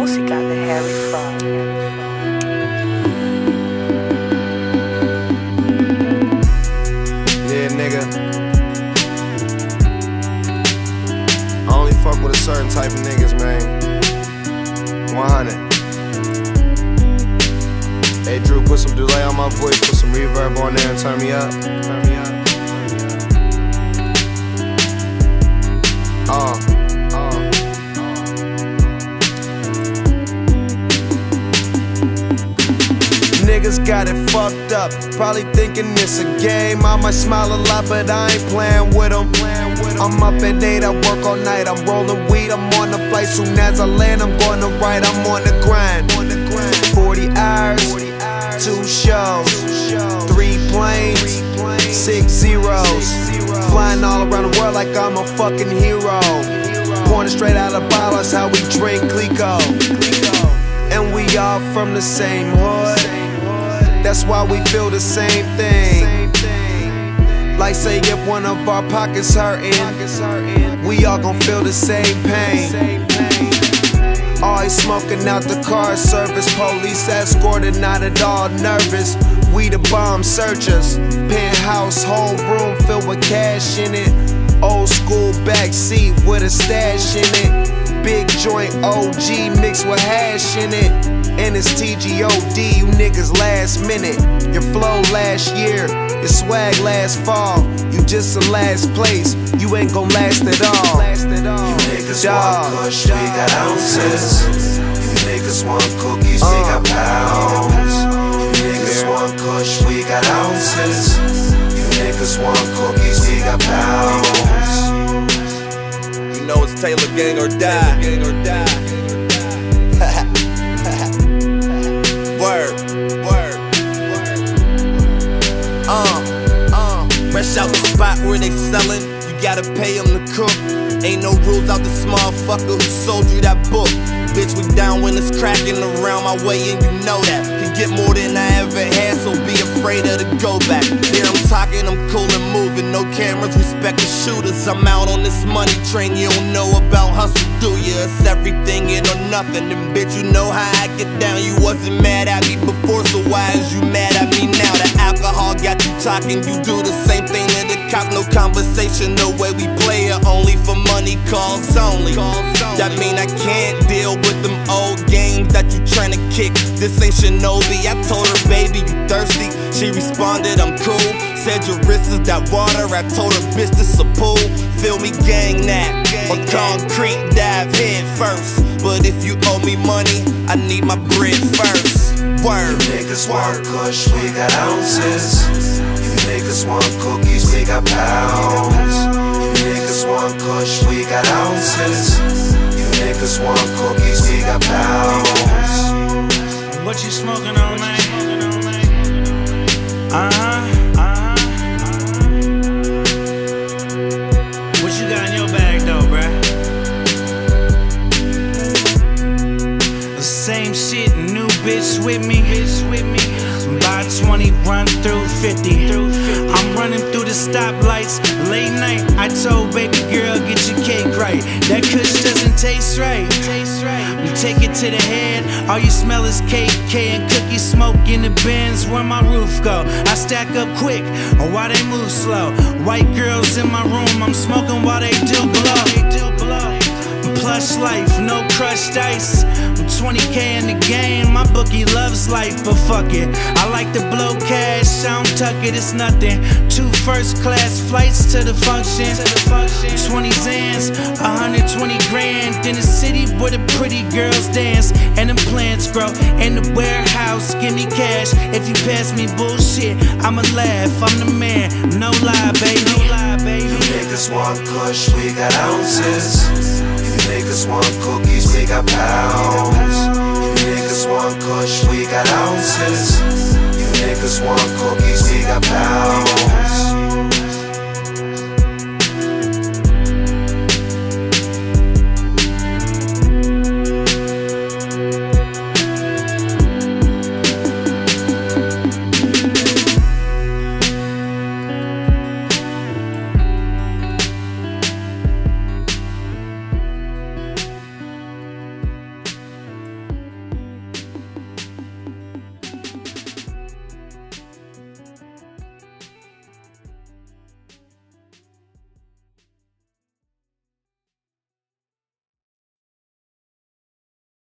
música de Harry. Yeah, nigga. I only fuck with a certain type of niggas, man. 100. Hey, Drew, put some delay on my voice, put some reverb on there and. Turn me up. Niggas got it fucked up, probably thinking it's a game. I might smile a lot, but I ain't playing with them. I'm up at 8, I work all night. I'm rolling weed, I'm on the flight. Soon as I land, I'm going to write. I'm on the grind. 40 hours, two shows, three planes, six zeros. Flying all around the world like I'm a fucking hero. Pouring straight out of bottles, how we drink Clicquot. And we all from the same hood. That's why we feel the same thing. Like say if one of our pockets hurting, we all gon' feel the same pain. Always smoking out the car service, police escorted, not at all nervous. We the bomb searchers, penthouse, whole room filled with cash in it. Old school backseat with a stash in it. Big joint OG mixed with hash in it. And it's TGOD, you niggas last minute. Your flow last year, your swag last fall. You just in last place, you ain't gon' last at all. You niggas want kush, we got ounces. You niggas want cookies, we got pounds. You niggas want kush, we got ounces. You niggas want cookies, we got pounds. Taylor Gang or Die. Gang or Word, word, uh, fresh out the spot where they sellin', you gotta pay them to cook. Ain't no rules out this motherfucker who sold you that book. Bitch, we down when it's cracking around my way, and you know that. Can get more than I ever had, so be afraid of the go back. Here I'm talking, I'm cool and moving. No cameras, respect the shooters. I'm out on this money train, you don't know about hustle, do ya? It's everything and or nothing. And bitch, you know how I get down. You wasn't mad at me before, so why is you mad at me now? The alcohol got you talking, you do the same thing to the cops. No conversation, no way we play it. Only for money calls only. That mean I can't deal with them old games that you tryna kick. This ain't Shinobi. I told her, baby, you thirsty. She responded, I'm cool. Said your wrist is that water. I told her, bitch, this a pool. Feel me, gang that. Or concrete dive head first. But if you owe me money, I need my bread first. Word. You niggas want kush, we got ounces. You niggas want cookies, we got pounds. You niggas want kush, we got ounces. You niggas want cookies, we got bitch with me. Buy 20, run through 50. I'm running through the stoplights late night. I told baby girl, get your cake right. That kush doesn't taste right. We take it to the head. All you smell is cake, K and cookie smoke in the bins. Where my roof go? I stack up quick, or why they move slow? White girls in my room, I'm smoking while they do. Plush life, no crushed ice. I'm 20k in the game, my bookie loves life, but fuck it. I like to blow cash, I don't tuck it, it's nothing. Two first class flights to the function. 20 Zans, 120 grand. In the city where the pretty girls dance and the plants grow. In the warehouse, give me cash. If you pass me bullshit, I'ma laugh. I'm the man, no lie, baby. No lie, baby. You niggas want kush, we got ounces. Niggas want cookies, we got pounds. You niggas want kush, we got ounces. You niggas want cookies, we got pounds.